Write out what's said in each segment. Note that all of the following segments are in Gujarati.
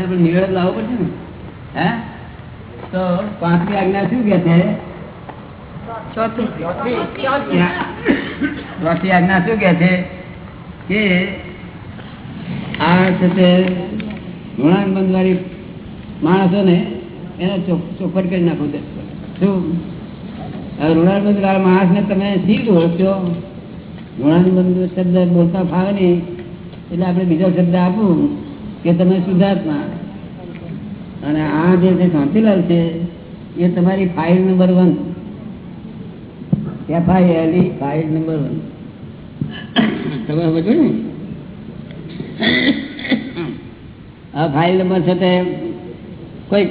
એટલે આપણે નિવેડો લાવવો પડશે ને? હે? તો પાંચમી આજ્ઞા શું કે છે? ચોથી. આજ્ઞા શું કે છે? કે આ છે તે ઋણાનુબંધ વાળી માણસો ને એને ચોખવટ કરી નાખો શું? ઋણાનુબંધ વાળા માણસ ને તમે શીખ ઓળખશો? ઋણાનુબંધ શબ્દ બોલતા ફાવે નહીં. એટલે આપણે બીજો શબ્દ આપું. કે તમે શુદ્ધાત્મા અને આ જે શાંતિલાલ છે, એ તમારી ફાઇલ નંબર વન એફઆઈઆરની ફાઇલ નંબર વન તમે સમજો ને? આ ફાઇલ નંબર છે તે કોઈ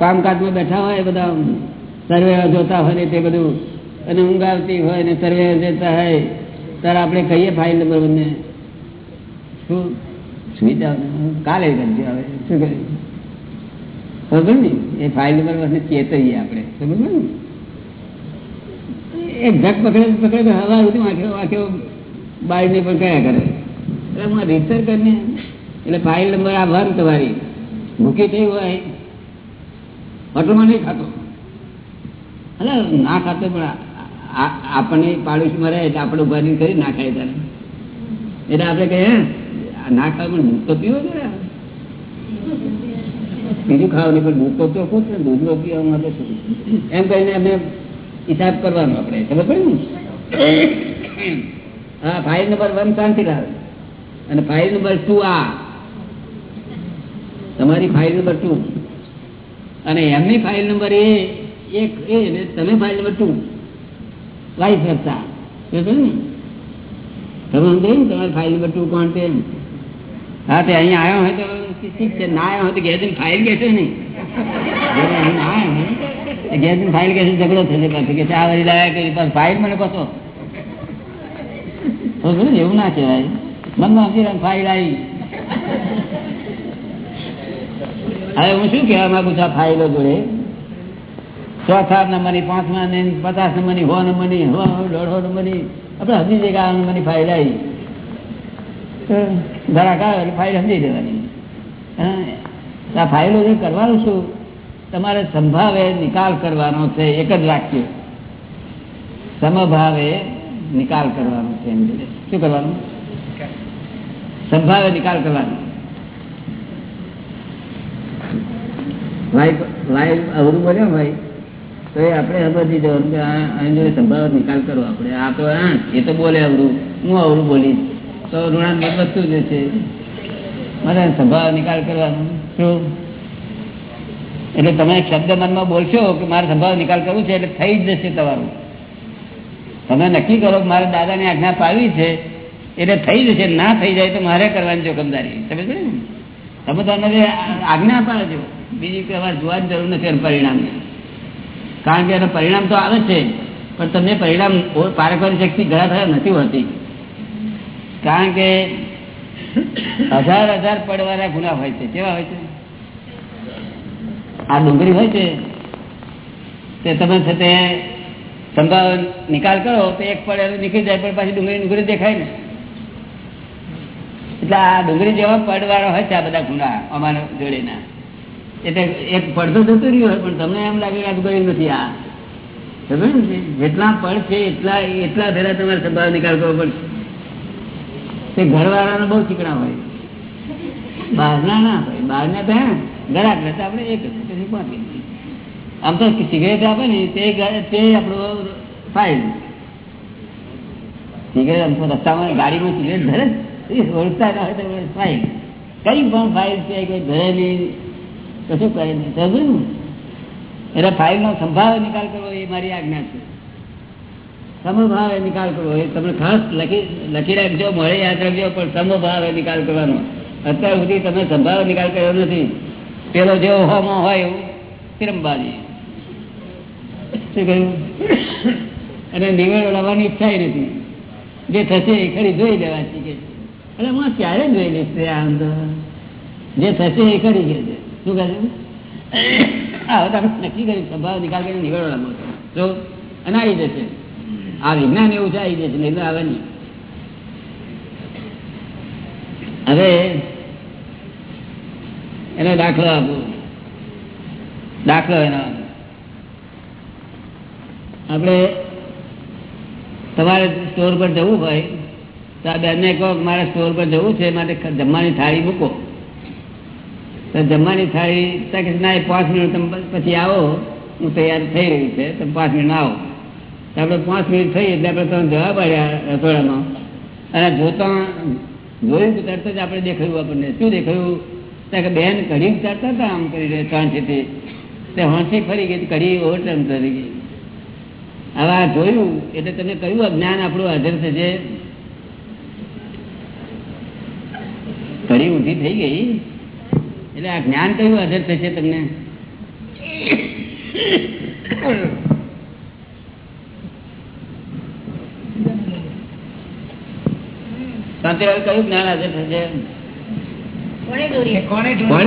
કામકાજમાં બેઠા હોય, બધા સર્વે જોતા હોય ને તે બધું, અને ઊંઘ આવતી હોય ને સર્વે જોતા હોય, ત્યારે આપણે કહીએ ફાઇલ નંબર વનને શું? શું કર્યું ખબર એ ફાઇલ નંબર બંને ચેતવીએ ને? પકડે હવા સુધી વાંખ્યો વાંખ્યો બાળને પણ કયા કરે? એટલે રીતસર કરીને, એટલે ફાઇલ નંબર આ વન તમારી. મૂકી થઈ હોય. હોટલમાં નહીં ખાતો. એટલે ના ખાતો પણ આપણને પાડોશી રહે એટલે આપણે ઊભા નહીં કરી ના ખાય ત્યારે. એટલે આપણે કહીએ ના ખાવ પણ દૂધ પીવો બીજું ખાવ નહીં, પણ દૂધ તો ખુશ ને દૂધ નો પીવા માટે એમ કહીને અમે હિસાબ કરવાનો આપણે. ખબર પડે ને? હા, ફાઇલ નંબર વન શાંતિલાલ અને ફાઇલ નંબર ટુ આ. તમારી ફાઇલ નંબર ટુ. અને એમની ફાઇલ નંબર એ, એક એ ને તમે ફાઇલ નંબર ટુ. હતા ને? તમે સમજો ને? તમારી ફાઇલ નંબર ટુ કોણ તે હા, તે અહીંયા આવ્યો હોય તો ઠીક ના આવ્યો હોય તો ઘેર ફાઇલ કહેશે નહીં. ના આવ્યો ઘેર ફાઇલ કહેશે ઝઘડો થશે પાછો. કે આ વળી લાયા કે ફાઇલ મને પાછો. એવું ના કહેવાય. મનમાં સમજી ફાઇલ આવી. હવે હું શું કહેવા માંગુ છું આ ફાઇલો જોડે? ચોથા નંબરની, પાંચમા ને પચાસ નંબરની હો નંબરની હો દોઢો નંબરની, આપણે હજી જગ્યા નંબરની ફાઇલ આવી. ફાઇલ સમજી દેવાની આ ફાઇલો જે કરવાનું શું તમારે સંભાવે નિકાલ કરવાનો છે, એક જ વાક્ય. સમભાવે નિકાલ કરવાનો છે એમ શું કરવાનું? સંભાવે નિકાલ કરવાનો. અવરું બોલ્યો ભાઈ? તો એ આપણે સમજી જવાનું કે સંભાવે નિકાલ કરવો આપણે. આ તો એ તો બોલે અવરું હું અવરું બોલીશ. તો ઋણા વસ્તુ જ છે? મારે સ્વભાવ નિકાલ કરવાનો. શું? એટલે તમે શબ્દ મનમાં બોલશો કે મારે સ્વભાવ નિકાલ કરવું છે એટલે થઈ જ જશે તમારું. તમે નક્કી કરો કે મારે દાદાની આજ્ઞા પાડવી છે એટલે થઈ જશે. ના થઈ જાય તો મારે કરવાની જોખમદારી. તમે ને? તમે તો અમે આજ્ઞા પાડજો બીજી કોઈ અમારે જોવાની જરૂર નથી એનું પરિણામ. કારણ કે એનું પરિણામ તો આવે છે. પણ તમને પરિણામ પારખવાની શક્તિ, ઘણા થયા નથી હોતી. કારણ કે હજાર હજાર પડવાના ગુના હોય છે. કેવા હોય છે? આ ડુંગળી હોય છે? તે તમે છે તે નિકાલ કરો, તો એક પડે નીકળી જાય, પણ પાછી ડુંગળી ડુંગળી દેખાય ને. એટલે આ ડુંગળી જેવા પડવાળા હોય છે આ બધા ગુના, અમારા જોડેના. એટલે એક પડતો જતો રહ્યો હોય, પણ તમને એમ લાગે આ ડુંગળી નથી આ. સમજ જેટલા પડ છે એટલા એટલા પહેલા તમારે સંભાવ નિકાલ કરવો પડશે. તે ઘરવાળાને બહુ ચીકણા હોય. બહારના ના હોય. બહારના તો હે ઘરાક રહેતા આપણે એક આમ તો સિગરેટ આપે ને, તે તે આપણું સિગરેટ આમ તો રસ્તામાં ગાડીમાં સિગરેટ ધરે ઓળખતા ના હોય તો ફાઇલ કઈ પણ ફાઇલ છે, કોઈ ધરે નહીં. કશું કરે? નહીં સમજ ને એટલે ફાઇલ નો સંભાવ નિકાલ કરવો એ મારી આજ્ઞા છે. સમભાવે નિકાલ કરવો. એ તમે ખાસ લખી લખી રાખજો, મળે યાદ રાખજો, પણ સમભાવે નિકાલ કરવાનો. અત્યાર સુધી તમે સંભાવે નિકાલ કર્યો નથી. પેલો જેવો હોમો હોય એવું, તિરંબાજી. શું કહ્યું? અને નિવેડો લાવવાની ઈચ્છા નથી. જે થશે એ ખરી જોઈ લેવાથી કે એટલે હું ક્યારે જોઈ લઈશ આમ તો? જે થશે એ ખરી છે. શું કહે હા તમે નક્કી કર્યું સ્વભાવ નિકાલ કરીને નિવેડો લાવો જો અને આવી જશે આ વિજ્ઞાન એવું છે આવી જશે નહીં તો આવે નહીં. હવે એનો દાખલો આપો. દાખલો એનો આપણે તમારે સ્ટોર પર જવું હોય, તો આ બેનને કહો મારે સ્ટોર પર જવું છે માટે જમવાની થાળી મૂકો. તો જમવાની થાળી ના પાંચ મિનિટ તમે, પછી આવો, હું તૈયાર થઈ રહ્યું છે તમે પાંચ મિનિટ આવો. આપણે પાંચ મિનિટ થઈ એટલે આપણે તમે જવાબ આવ્યા રસોડામાં. અને જોતા જોયું તરત જ આપણે દેખાયું આપણને. શું દેખાયું? કે બેન કઢી ઉતારતા હતા આમ કરી રહ્યા ત્રણ છે તે હોંસી ફરી ગઈ કઢી ઓવરટર્ન કરી ગઈ. હવે આ જોયું એટલે તમે કયું જ્ઞાન આપણું હાજર થશે. કઢી ઊંધી થઈ ગઈ. એટલે આ જ્ઞાન કયું હાજર થશે તમને? શાંતિલાલ કયું જ્ઞાન હાજર થશે? કોને દોરી?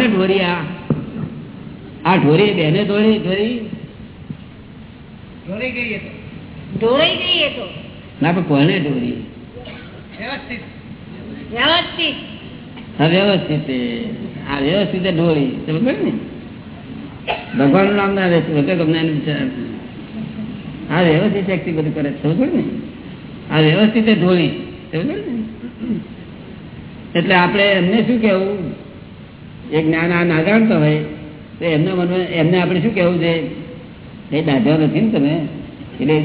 ઢોરી? આ? ઢોરી બેને ઢોરી? ઢોરી ઢોળી ગઈ તો. ઢોળાઈ ગઈ એ તો. ના પણ કોને ઢોરી? વ્યવસ્થિત. આ ઢોળી તમે ને? ભગવાનનું નામ ના રહેશે વગર તમને એનું વિચાર. આ વ્યવસ્થિત શક્તિ બધું કરે છે. સમજ ને? આ વ્યવસ્થિત ઢોળી. સમજ ને? એટલે આપણે એમને શું કેવું એ જ્ઞાન આ ના જાણતો હોય, તો એમને મનમાં એમને આપણે શું કેવું છે? એ દાઢ્યો નથી ને તમે? એટલે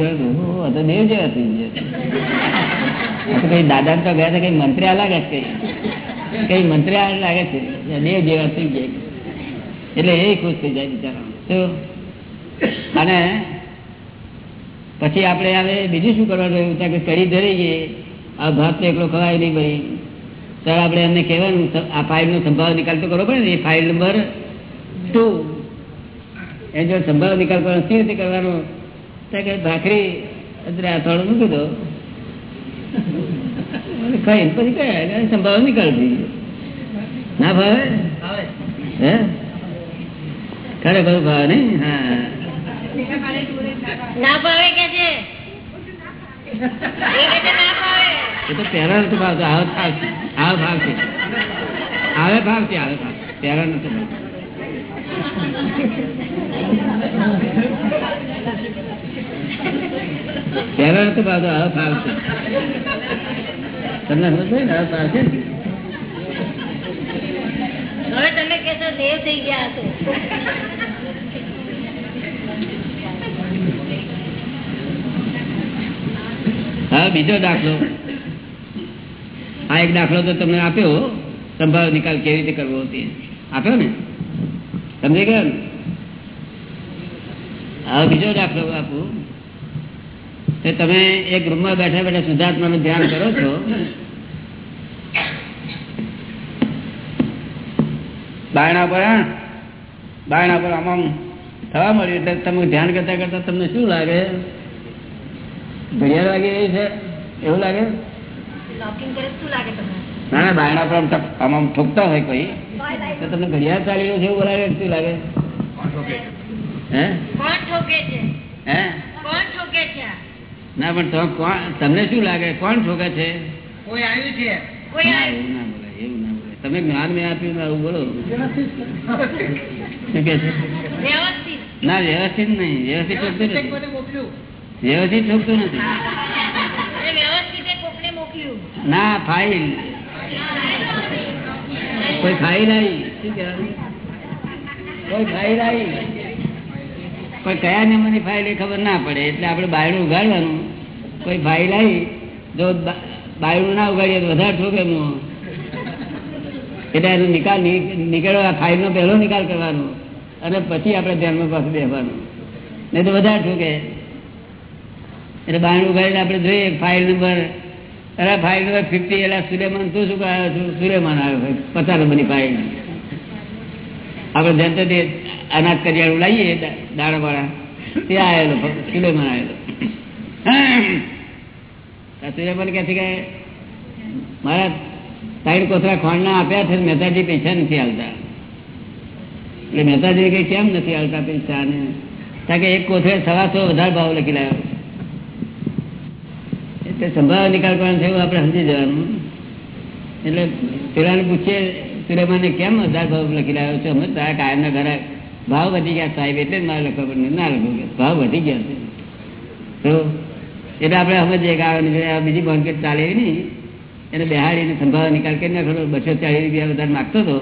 દેવ જેવા થઈ કઈ દાદા તો ગયા કઈ મંત્રી લાગે છે કઈ? મંત્રી લાગે છે? દેવ જેવા થઈ જાય એટલે એ ખુશ થઈ જાય બિચારા શું અને પછી આપણે હવે બીજું શું કરવાનું રહ્યું કે કરી ધરી ગઈ આ ભાત તો એકલો ખવાય નહીં ભાઈ. સર આપણે એમને કહેવાનું આ ફાઇલનો સંભાવ નિકાલ તો કરવો પડે ને એ ફાઇલ નંબર ટુ. એ જો સંભાવ નિકાલ કરવાનો સી રીતે કરવાનો. કે ભાખરી અત્યારે આ થોડું મૂકી દો. અને પછી કયા સંભાવ નિકાલ થઈ ના ભાવે? હે હે? ખરેખર ભાવે નહીં? હા. ના ભાવે કે છે? એ કે છે ના ભાવે. એ તો પહેલા નથી ભાવતો આવે ભાવ છે આવે ભાવ છે આવે ભાવ છે આવે ભાવ પહેલા નથી ભાવતો. પહેલા નથી ભાવતો આવે ભાવ છે તમને સમજ ને આવે ભાવ છે હવે તમે કેશો દેવ થઈ ગયા હવે બીજો દાખલો. આ એક દાખલો તો તમને આપ્યો સંભાવ નિકાલ કેવી રીતે કરવો તે. આપ્યો ને? સમજી ગયા ને? હવે બીજો દાખલો આપું. તો તમે એક રૂમમાં બેઠા બેઠા શુદ્ધાત્માનું ધ્યાન કરો છો. બાયણા પર? બાયણા પર આમ આમ થવા મળ્યું એટલે તમે ધ્યાન કરતા કરતા તમને શું લાગે? ઘડિયાળ વાગે એવી છે? એવું લાગે? ના ના બાયણા પર આમ ઠોકતા હોય કોઈ. તો તમને ઘડિયાળ ચાલી રહ્યું છે એવું બોલાવે શું લાગે? હે? કોણ ઠોકે છે? હે? કોણ ઠોકે છે? આ? ના પણ તો કોણ તમને શું લાગે? કોણ ઠોકે છે? કોઈ આવ્યું છે? કોઈ આવ્યું? એવું ના બોલાય એવું ના બોલાય. તમે જ્ઞાન મેં આપ્યું ને આવું બોલો. શું કે છે? ના વ્યવસ્થિત નહીં. વ્યવસ્થિત ઠોકતું નથી. વ્યવસ્થિત ઠોકતું નથી અને વ્યવસ્થિતે કોકને મોકલ્યું ના ફાઇલ કોઈ ફાઇલ આવી શું કહેવાનું કોઈ ફાઇલ આવી પણ કયા નંબરની ફાઇલ એ ખબર ના પડે, એટલે આપણે બાયણું ઉગાડવાનું. કોઈ ફાઇલ આવી જો બાયણું ના ઉગાડીએ તો વધારે ઠોકેનું એટલે એનો નિકાલ નીકળવા ફાઇલનો પહેલો નિકાલ કરવાનો. અને પછી આપણે ધ્યાનમાં પાસે બેસવાનું. નહીં તો વધારે ઠોકે એટલે બાયણું ઉગાડીને આપણે જોઈએ ફાઇલ નંબર અરે ફાઇલ ફિફ્ટી એટલે સુલેમાન તું શું આવ્યો છું? સુલેમાન આવ્યો પચાસ નંબરની ફાઇલ આપણે જેમ તે અનાજ કરિયાણું લાવીએ દાણા વાળા આવેલો સુલેમાન આવેલો. સુલેમાન કહે? છે મારા સાઈડ કોથળા ખોંડના આપ્યા છે, મહેતાજી પૈસા નથી આવતા એટલે મહેતાજી કઈ કેમ નથી આવતા પૈસા ને કારણ કે એક કોથળે સવાસો વધારે ભાવ લખી લાવ્યો. એટલે સંભાવ નિકાલ કરવાનો એવું આપણે સમજી જવાનું. એટલે પેલાને પૂછીએ સુલેમાને કેમ હજાર ભાવ લખી રહ્યો છો? અમે તારા કાયમના ઘરે ભાવ વધી ગયા સાહેબ, એટલે મારે લખવા પડે. ના લખો ભાવ વધી ગયા છે. તો એટલે આપણે સમજીએ કે આ બીજી માર્કેટ ચાલે નહીં. એને બેહાડીને સંભાવ નિકાલ કરી નાખો બસો ચાલીસ રૂપિયા વધારે માગતો હતો.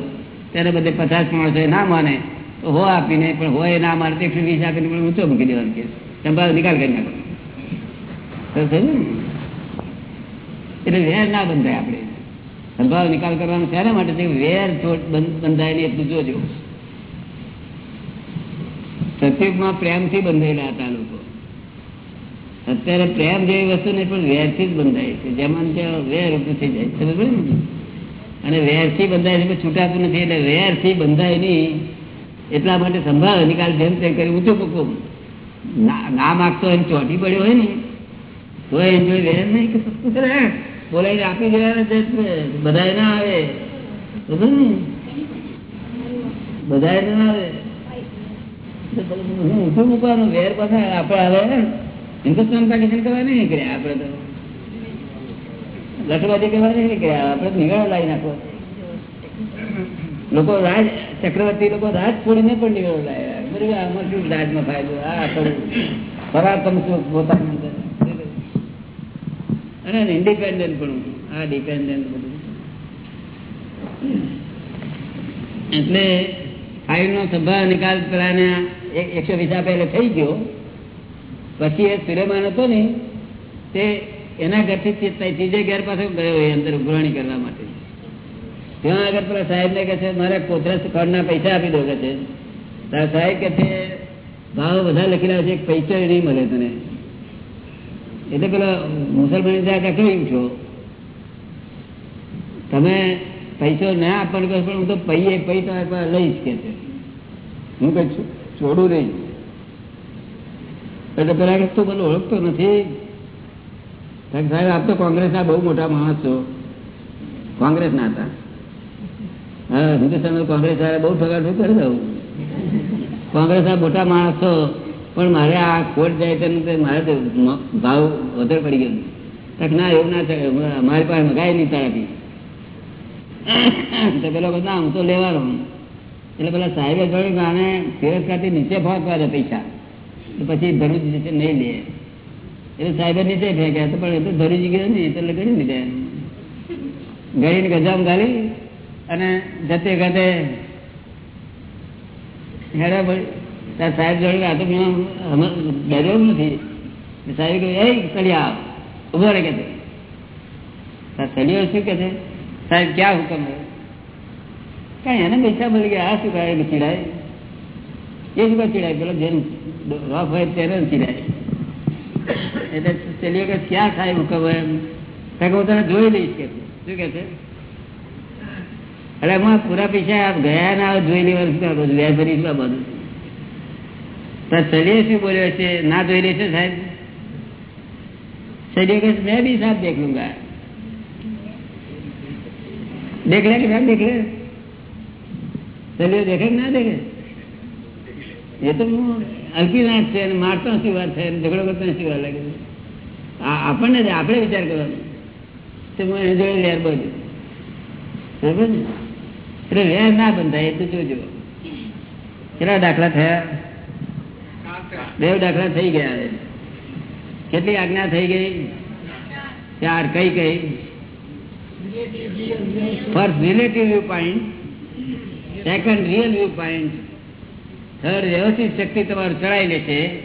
ત્યારે બધે પચાસ માણસો ના માને. તો હો આપીને, પણ હોય ના માને, તો એકસો વીસ આપીને પણ ઊંચો મૂકી દેવાનો કે સંભાવ નિકાલ કરી નાખો તો થયું ને? એટલે વેર ના બંધાય આપણે. સદભાવ નિકાલ કરવાનો શાના માટે વેર બંધાય ને એટલું જોજો. સતયુગમાં પ્રેમથી બંધાયેલા હતા લોકો. અત્યારે પ્રેમ જેવી વસ્તુ નહીં, પણ વેરથી જ બંધાય છે. જેમાં વેર ઉભું થઈ જાય. સમજ ને? અને વેરથી બંધાય છે છૂટાતું નથી. એટલે વેરથી બંધાય નહીં. એટલા માટે સંભાળ નિકાલ જેમ તેમ કરી ઊંચું મૂકો. ના માગતો એમ ચોટી પડ્યો હોય ને, તો એ જોઈ વેર નહીં કે સસ્તું કરે બોલાઈને આપી ગયા છે. બધાય ના આવે. બરોબર ને? બધા ના આવે. આપણે આપણે તો. આપણે તો લાવી નાખો. લોકો રાજ, ચક્રવર્તી લોકો રાજ છોડીને પણ નીકળવા લાવ્યા. બરાબર, આમાં શું રાજમાં ફાયદો? આ થોડું પરાક્રમ શું પોતાનું. અને ઇન્ડિપેન્ડન્ટ પણ આ ડિપેન્ડન્ટ બધું. એટલે ફાઇલ નો સભા નિકાલ પેલા એક- એકસો વીસ આપે થઈ ગયો. પછી એ સુલેમાન હતો ને, તે એના ઘરથી ત્રીજે ઘેર પાસે ગયો એ અંદર ઉઘરાણી કરવા માટે. ત્યાં આગળ પેલા સાહેબ ને કે છે, મારે કોથરસ ખડના પૈસા આપી દો કે છે. તારા સાહેબ કે છે, ભાવ બધા લખી રહ્યા છે પૈસો નહીં મળે તને. એટલે પેલા મુસલમાન ત્યાં કેવું છો? તમે પૈસો ના આપવાનું કહો પણ હું તો પૈયે પૈ તમારી લઈશ કે હું કઈ છોડું નહીં. એટલે પેલા કે તું બધું ઓળખતો નથી. સાહેબ, આપ તો કોંગ્રેસના બહુ મોટા માણસ છો. કોંગ્રેસના હતા. હા હિન્દુસ્તાનમાં કોંગ્રેસ વાળા બહુ ઠગાઠું કરી દઉં. કોંગ્રેસના મોટા માણસ છો. પણ મારે આ કોટ જાય તો મારે તો ભાવ વધારે પડી ગયો. ના, એવું ના થાય. મારી પાસે મગાય નહીં તારાથી. તો પેલો બધા આમ તો લેવાનો એટલે પેલા સાહેબે જોયું કે આને ફેરસકાથી નીચે ફાંકવા પૈસા. પછી ભરૂચ જશે નહીં લે. એટલે સાહેબે નીચે ફેંક્યા તો પણ એ તો ભરૂચ ગયો નહીં, એટલે ગણી લીધા. ગળીને ગજામ ગાલી અને જતે ગતે હેડા તાર સાહેબ જોડે આ તો ડર્યો નથી. સાહેબ એ સળિયા ઊભો રે કે સળિયો શું કે છે? સાહેબ, ક્યાં હુકમ હોય કઈ એને પૈસા મળી ગયા. આ શું કહે? ચીડાય? એ શું કહે? ચીડાય. પેલો જેમ રફ હોય તેને ચીડાય. એટલે ચલીએ કે ક્યાં સાહેબ હુકમ હોય એમ? કે હું તને જોઈ લઈશ કે શું કે છે? અરે, એમાં પૂરા પૈસા ગયા ના જોઈ લેવાનું શું કામ? વ્યાજ બધું? સલીએ શું બોલ્યો છે? ના જોઈ લેશે સાહેબ? સલીએ કહે મેં ભી સાહેબ દેખ લુંગા. દેખ લે કે સાહેબ દેખ લે સલીઓ દેખે કે ના દેખે? એ તો હું અલ્પીનાથ છે અને મારતો શું વાત થાય ઝઘડો કરતો શું વાત લાગે આપણને આપણે વિચાર કરવાનો. તો હું એને જોઈ લેર બોલું. બરાબર ને? એટલે લેર ના બંધાય, એ તો જોજો. કેટલા દાખલા થયા? બે દાખલા થઈ ગયા કેટલી આજ્ઞા થઈ ગઈ? ચાર, કઈ કઈ? First relative view point second real view point third વ્યવસ્થિત શક્તિ તમારું ચડાવી લે છે.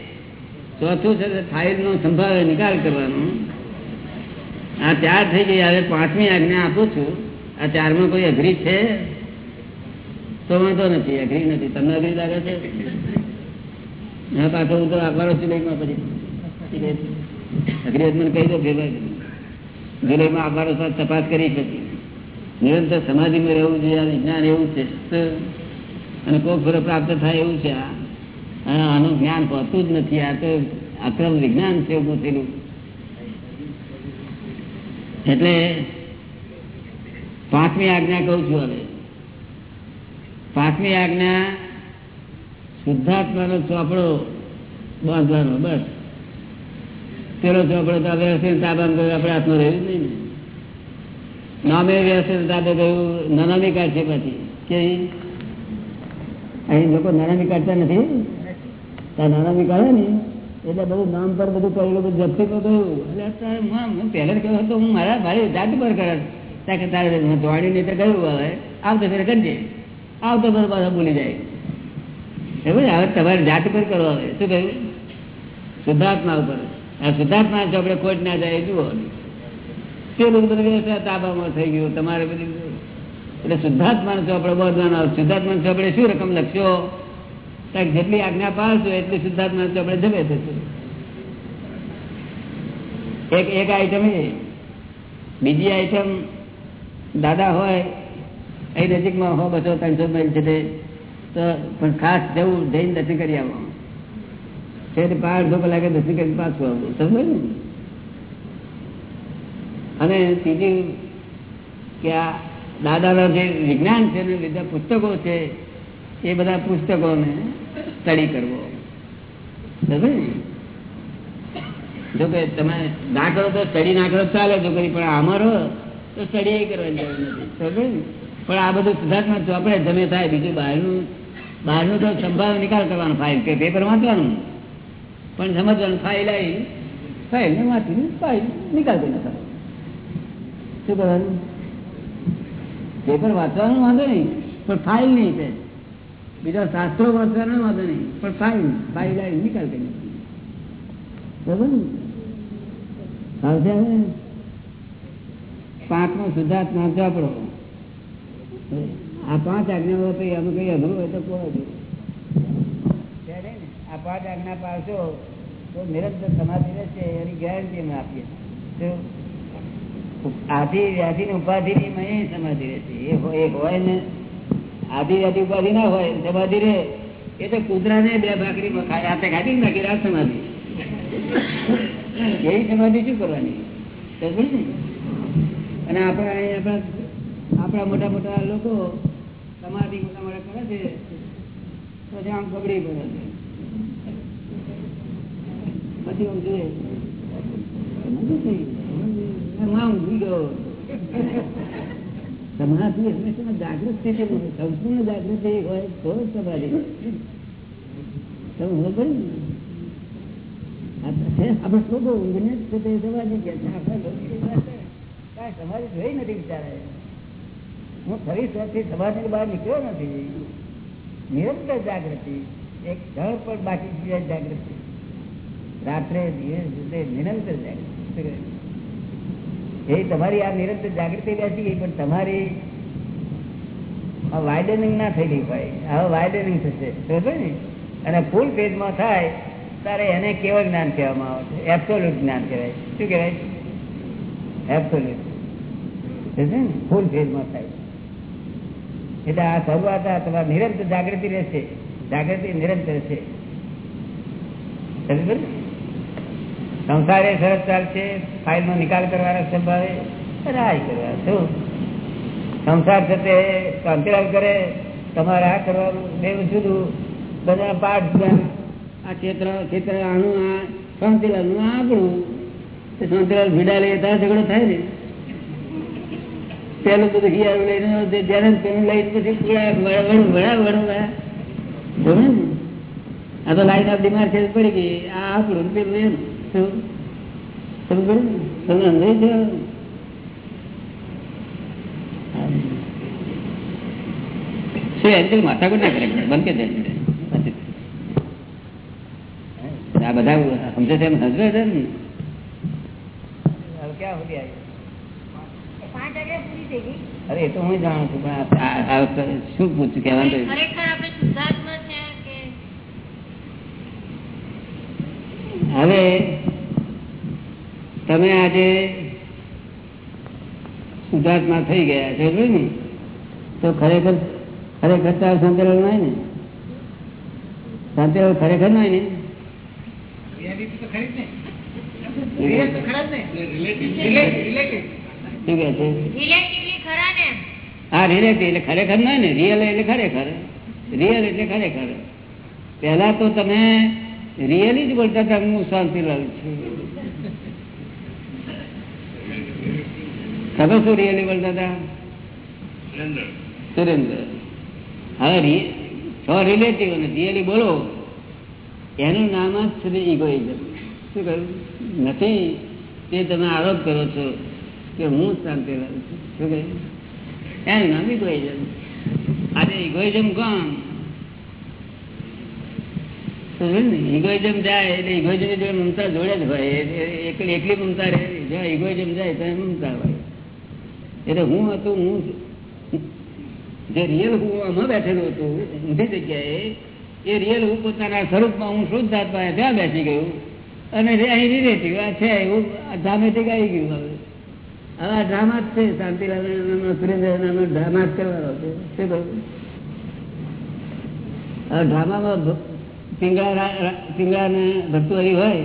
ચોથું છે ફાઇલ નો સંભાવે નિકાલ કરવાનો. આ ચાર થઈ ગઈ, હવે પાંચમી આજ્ઞા આપું છું. આ ચારમાં કોઈ અઘરી છે? તો વાંધો નથી અઘરી નથી. તમને અઘરી લાગે છે? પાછો હું તો પછી. અઘરી કહી દો, ભેગા જુલાઈમાં તપાસ કરી શકી. નિરંતર સમાધિમાં રહેવું જોઈએ વિજ્ઞાન એવું છે. અને કોઈ ફરો પ્રાપ્ત થાય એવું છે આનું જ્ઞાન પહોંચતું જ નથી, આ તો અક્રમ વિજ્ઞાન છે ઉભું થયેલું એટલે પાંચમી આજ્ઞા કહું છું હવે. પાંચમી આજ્ઞા શુદ્ધાત્માનો ચોપડો બાંધવાનો બસ પેલો ચોપડો તો વ્યવસ્થિત તાબામાં ગયો આપણે હાથમાં રહ્યું જ નહીં નામે વ્યવસ્થિત તાબે ગયું નાનામી કાઢશે પછી કે અહીં લોકો નાનામી કાઢતા નથી ત્યાં નાનામી કાઢે ને એટલે બધું નામ પર બધું કરેલું બધું જપ્તી પર કહ્યું એટલે હું પહેલા જ કહ્યું હતું હું મારા ભાઈ જાત પર કરે ત્યાં કે તારે દોડી નહીં તો કહ્યું હવે આવતો ફેર કરજે આવતો ફેર પાછા ભૂલી જાય? હવે તમારે જાત પર કરો હવે. શું કહ્યું? શુદ્ધાત્મા ઉપર. આ શુદ્ધાત્મા જો આપણે કોર્ટ ના જાય જુઓ. તે તાબામાં થઈ ગયું, તમારે બધી એટલે શુદ્ધાત્મા ચોપડે બોધવાનો શુદ્ધાત્મા આપણે શું રકમ લખશો? ત્યાં જેટલી આજ્ઞા પાડશો એટલી શુદ્ધાત્મા આપણે જમે થશે એક એક આઈટમ એ. બીજી આઈટમ દાદા હોય, એ નજીકમાં હો, બસો, ત્રણસો માઇલ છે તે પણ ખાસ જવું, જઈને દર્શન કરી આવવાનું. છે પાંચ અડધો કલાકે દર્શન કરી પાછું આવવું. સમજ ને? અને ત્રીજી કે આ દાદાનો જે વિજ્ઞાન છે, એને બધા પુસ્તકો છે, એ બધા પુસ્તકોને સ્ટડી કરવો. સમજ જો કે તમે ના કરો તો સ્ટડી ના કરો ચાલે, જો કરી પણ અમારો તો સ્ટડી કરવાની જરૂર નથી. સમજ પણ આ બધું સુધાર્થમાં ચોપડે જમે થાય, બીજું બહારનું બહારનું તો સંભાવ નિકાલ કરવાનો ફાઇલ કે પેપર વાંચવાનું. પણ સમજવાનું ફાઇલ આવી. ફાઇલ ને વાંચી ફાઇલ નિકાલ કરી નાખવાનો. શું કરવાનું? પેપર વાંચવાનું વાંધો નહીં, પણ ફાઇલ નહીં તે બીજા શાસ્ત્રો વાંચવાનો વાંધો નહીં, પણ ફાઇલ ફાઇલ આવી નિકાલ કરી નાખવાનો. હવે? પાંચમો શુદ્ધાત્મા ચોપડો આ પાંચ આજ્ઞાઓ તો એનું કઈ અઘરું હોય તો કહો. આ પાંચ આજ્ઞા પાડશો તો નિરંતર સમાધિ રહેશે, એની ગેરંટી અમે આપીએ? આધિ વ્યાધિ ની ઉપાધિ ની સમાધિ રહેશે એ એ હોય ને, આધિ વ્યાધિ ઉપાધિ ના હોય, સમાધિ રહે, એ તો કૂતરા ને બે ભાખરી હાથે ખાધી ને બાકી રાત સમાધિ એવી સમાધિ શું કરવાની અને આપણા અહીંયા આપણા આપણા મોટા મોટા લોકો સમાધિ મોટા કરે છે? પછી આમ ગબડી પડે છે. પછી આમ જોઈએ સમાધિ હંમેશા જાગૃત સ્થિતિ સંપૂર્ણ જાગૃતિ હોય તો સમાધિ. તમે ખબર ને? આપણે શું ઊંઘને જ તે સમાધિ સમાધિ જોઈ નથી બિચારા હું ફરી સ્વરથી સમાધિ બહાર નીકળ્યો નથી. નિરંતર જાગૃતિ. એક ક્ષણ પણ બાકી સિવાય જાગૃતિ. રાત્રે દિવસ નિરંતર જાગૃતિ. એ તમારી આ નિરંતર જાગૃતિ બેસી ગઈ, પણ તમારી વાઇડનિંગ ના થયેલી ભાઈ. હવે વાઇડનિંગ થશે. સમજો ને? અને ફૂલ પેજમાં થાય ત્યારે એને કેવળ જ્ઞાન કહેવામાં આવે છે? એબ્સોલ્યુટ જ્ઞાન કહેવાય. શું કહેવાય? એબ્સોલ્યુટ ફૂલ પેજમાં થાય. એટલે આ શરૂઆત તમારે નિરંતર જાગૃતિ રહેશે. જાગૃતિ નિરંતર છે? સંસારે સરસ ચાલશે, ફાઇલનો નિકાલ કરવાના સંભાવે. રાજ કરવા શું? સંસાર તે અંતરાલ કરે, તમારે આ કરવાનું બેવું જુદું. બધા પાઠ આ ક્ષેત્ર ક્ષેત્ર આનું, આ શાંતિલાલનું આપણું શાંતિલાલ ભીડા લઈએ ત્યાં ઝઘડો થાય ને. પેલું બધું હિયારું લઈને ધ્યાન પેલું લઈ પછી આ તો લાઈન ડિમાન્ડ છે પડી ગઈ. આ આપણું પેલું એમ. પડી ને? કરે બંધ કે આ બધા સમજે છે એમ સમજે ક્યાં સુધી આવી પાંચ વાગે પૂરી થઈ ગઈ અરે એ તો હું જાણું છું પણ શું પૂછ્યું? કહેવાનું તો ખરેખર આપણે શુદ્ધાત્મા છે કે હવે તમે આજે શુદ્ધાત્મા થઈ ગયા છે ને? તો ખરેખર ખરેખર તો શાંતિલાલ નહીં ને? શાંતિલાલ ખરેખર નહીં ને. શું કે છે રિલેટિવલી ખરા ને એમ. હા રિલેટિવ એટલે ખરેખર નહીં ને રિયલ એટલે ખરેખર. રિયલ એટલે ખરેખર. પહેલા તો તમે રિયલી જ બોલતા હતા હું શાંતિલાલ છું. તમે શું રિયલી બોલતા હતા? સુરેન્દ્ર હવે છો રિલેટિવ અને રિયલી બોલો. એનું નામ જ શ્રી ઇગોઇઝમ શું કહ્યું? નથી. તે તમે આરોપ કરો છો કે હું શાંતિલાલ છું. શું કહ્યું? એનું નામ જાય એટલે મમતા જોડે જ એકલી મમતા રહે. ઇગોઇઝમ જાય તો મમતા હોય. એટલે હું હતું, હું જે રિયલ હું આમાં બેઠેલું હતું, ઊંધી જગ્યાએ, એ રિયલ હું પોતાના સ્વરૂપમાં હું શુદ્ધ આત્મા ત્યાં બેસી ગયું. અને અહીં રિલેટિવ આ છે, એવું ડ્રામેટિક આવી ગયું હવે. હવે આ ડ્રામા જ છે શાંતિલાલ ડ્રામા જ કરવાનો છે. ડ્રામામાં પિંગળા પિંગળા ને રા- ભરતુઆરી હોય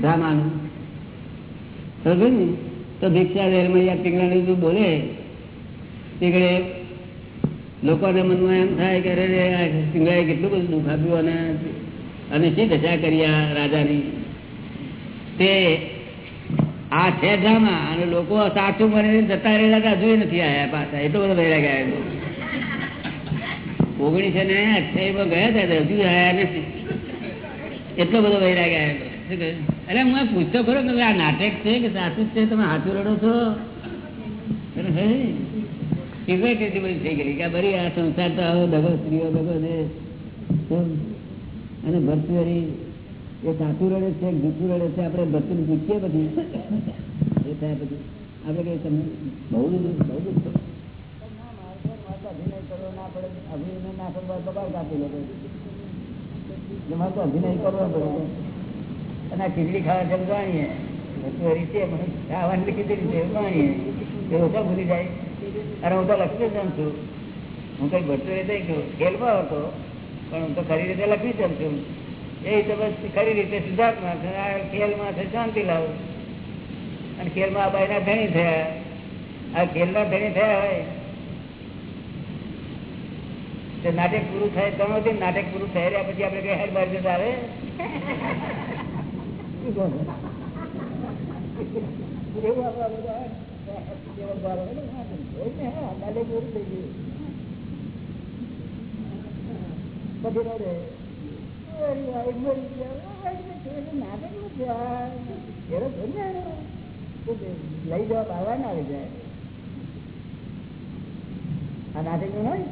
ડ્રામાનું સમજે ને? તો ભિક્ષા રેલમૈયા પિંગળાને બધું બોલે તીકડે લોકોને મનમાં એમ થાય કે, અરે સિંગાએ કેટલું બધું દુઃખ અને અને શી દશા કરી આ રાજાની? તે આ છે ડ્રામા, અને લોકો સાચું મને જતા રહેલા હતા હજુ નથી આવ્યા પાછા. એટલો બધો વહેલા ગયા ઓગણીસો ને અઠ્યાવીસમાં ગયા હતા હજુ આવ્યા નથી. એટલો બધો વૈરાગ ગયા અરે હું પૂછતો ખરો કે આ નાટક છે કે સાચું છે? તમે હાથું રડો છો? એટલી બધી થઈ ગઈ. કે ભરી આ સંસાર તો આવો દગો સ્ત્રીઓ દગો છે. અને ભરતુરી એ ધાતુ રડે છે કે રડે છે, આપણે બધું પૂછીએ બધી. એ થાય બધું. આપણે કઈ તમને બહુ બધું બહુ બધું ઓછા ભૂલી જાય. અને હું તો લક્ષ્મી જમ છું હું કઈ ભરતો રીતે ખેલમાં હતો પણ હું તો ખરી રીતે લખી જમ છું. એ બસ ખરી રીતે સિદ્ધાર્થમાં છે. ખેલમાં છે શાંતિ લાવું. અને ખેલમાં આ બાયના ધણી થયા. આ ખેલના ધણી થયા હોય તો નાટક પૂરું થાય ત્રણ છે નાટક પૂરું થઈ રહ્યા પછી આપણે કઈ હેડ બહાર જતા આવે? પછી લઈ જવા બાવા ના આવી જાય આ નાટકનું હોય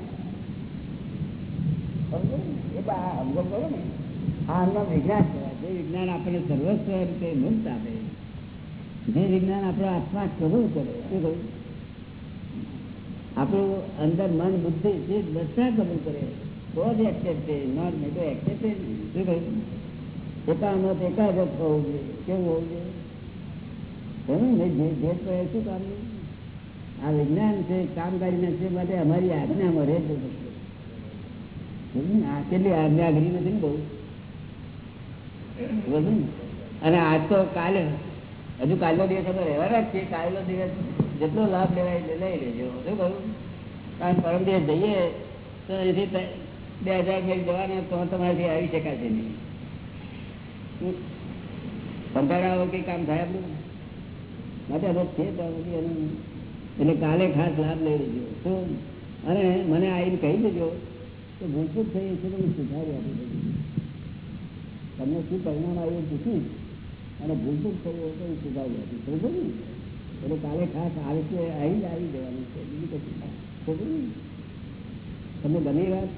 એ આ કરો ને આ આમનું વિજ્ઞાન જે વિજ્ઞાન આપણને સર્વસ્વ રીતે મુક્ત આપે જે વિજ્ઞાન આપણે આત્મા કરવું કરે શું કહ્યું આપણું અંદર મન બુદ્ધિ જે દર્શા કરવું કરે. જ નોટ મેં તો એક્સેપ્ટેડ શું કહ્યું? એકામત એકાગ્રત હોવું જોઈએ. કેવું હોવું જોઈએ? જે જે તો શું આ વિજ્ઞાન છે કામકારી છે, માટે અમારી આજ્ઞામાં રહે છે આ કેટલી આજ્ઞાગરી નથી ને બહુ? બધું અને આજ તો કાલે, હજુ કાલનો દિવસ આપણે રહેવાના જ છીએ કાલનો દિવસ જેટલો લાભ લેવાય લઈ લેજો. શું કહ્યું? કારણ પરમ દિવસ જઈએ, તો એથી બે હજાર ફેરી જવાના તો તમારાથી આવી શકાશે નહીં. કંટાળા કઈ કામ થાય આપણું? માટે હવે છે તો એટલે કાલે ખાસ લાભ લઈ લેજો. શું અને મને આવીને કહી દેજો કે ભૂલચૂક થઈ છે તો સુધારી આપી દેજો તમને શું પરિણામ આવ્યું પૂછ્યું અને ભૂલચૂક થયું હોય તો સુધારી આપી. સમજો ને? એટલે કાલે ખાસ આવે છે આવી જ આવી જવાનું છે. બીજું કશું. સમજો ને? તમને બની વાત?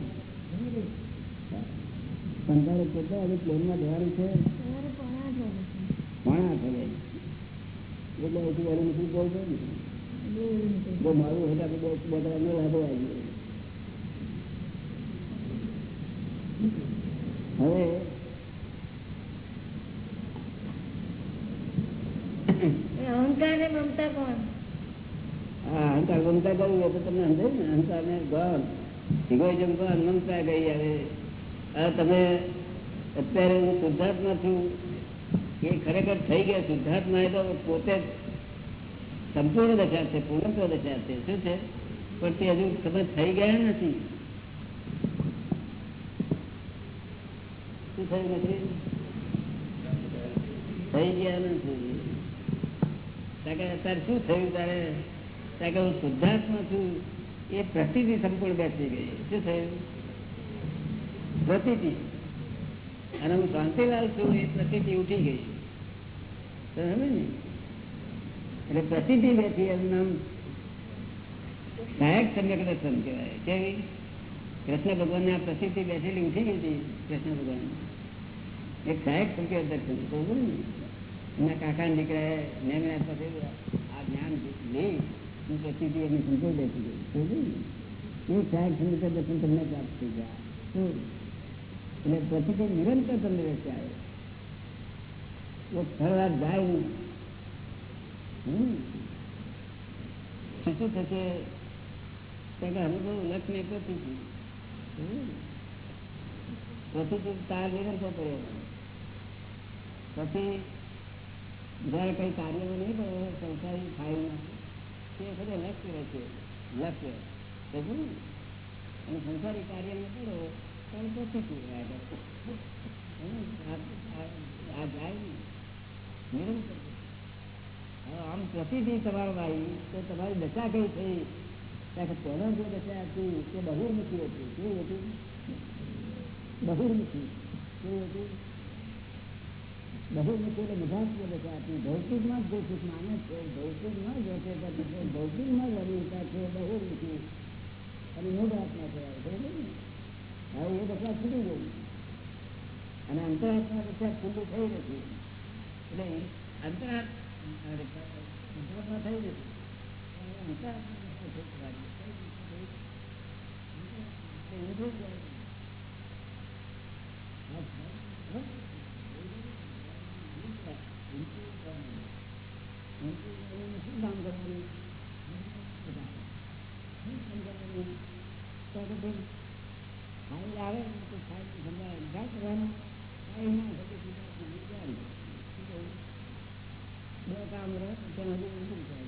કેટલા હવે પ્લેનમાં જવાનું છે. પોણા એટલે ને મારું તો લાભો આવી હવે અહંકાર ને મમતા કોણ? હા અહંકાર મમતા કરવું તો તમને સમજાય ને? અહંકાર ને ગણ ઇગોઇઝમ ગણ મમતા ગઈ હવે તમે અત્યારે હું શુદ્ધાર્થમાં છું. એ ખરેખર થઈ ગયા શુદ્ધાર્થમાં એ તો પોતે સંપૂર્ણ દશા છે, પૂર્ણત્વ દશા છે. શું છે? પણ તે હજુ તમે થઈ ગયા નથી. શું થયું નથી? થઈ ગયા નથી. અત્યારે શું થયું તારે? કે હું શુદ્ધાર્થમાં છું. એ પ્રતિતિ સંપૂર્ણ બેસી ગઈ. શું થયું? પ્રતિતિ અને હું શાંતિલાલ છું એ પ્રતિતિ ઉઠી ગઈ. સમજે ને? એટલે પ્રતિતિ બેઠી એનું સહાયક સમ્યક દર્શન કહેવાય. કેવી? કૃષ્ણ ભગવાન ને આ પ્રસિદ્ધિ બેઠેલી ઉઠી ગઈ હતી, કૃષ્ણ ભગવાન એક સહાયક સમ્યક દર્શન સમજે ને? એમના કાકા નીકળે મેં પાસે આ જ્ઞાન લઈ કે અનુભવ લક્ષ્ય પ્રતિથી પ્રતિથી તાર નિરંતર પડે. પછી જયારે કઈ કાર્યમાં નહીં પડે સંસારી ફાઇલમાં. તે વખતે લક્ષ્ય રહેશે લક્ષ્ય. સમજ્યું ને? અને સંસારી કાર્યમાં પડો ત્યારે પ્રતિથી રહ્યા કરે. હમ. આ- આ- આ જાય નહીં. નિરંતર. હવે આમ પ્રતિથી તમારે આવી તો તમારી દશા કઈ થઈ? કારણ કે પહેલા જે દશા હતી, તે બહિર્મુખી હતી. કેવી હતી? બહિર્મુખી. કેવી હતી? બહિર્મુખી એટલે નિભાસની દશા હતી ભૌતિકમાં જ સુખ માને છે. ભૌતિકમાં જ છે ભૌતિકમાં જ અનિતા છે. બહિર્મુખી અને મૂળ આત્મા કહેવાય બરોબર ને? હવે એ દશા છૂટી ગઈ અને અંતરાત્મા દશા ખુલ્લું થઈ નથી એટલે અંતરાત્મા અંતરાત્મા થઈ નથી અંતરાત્મા દશા થઈ જવાની. એટલે ઊંધું જ જાય. શું કામ કરવાનું તો ભાઈ ફાઇલ આવે તો ફાઇલ ધંધા ધંધા કરવાના ફાઇલ ના હોય તો સીધા? બે કામ રહે ત્યાં હજુ શું જાય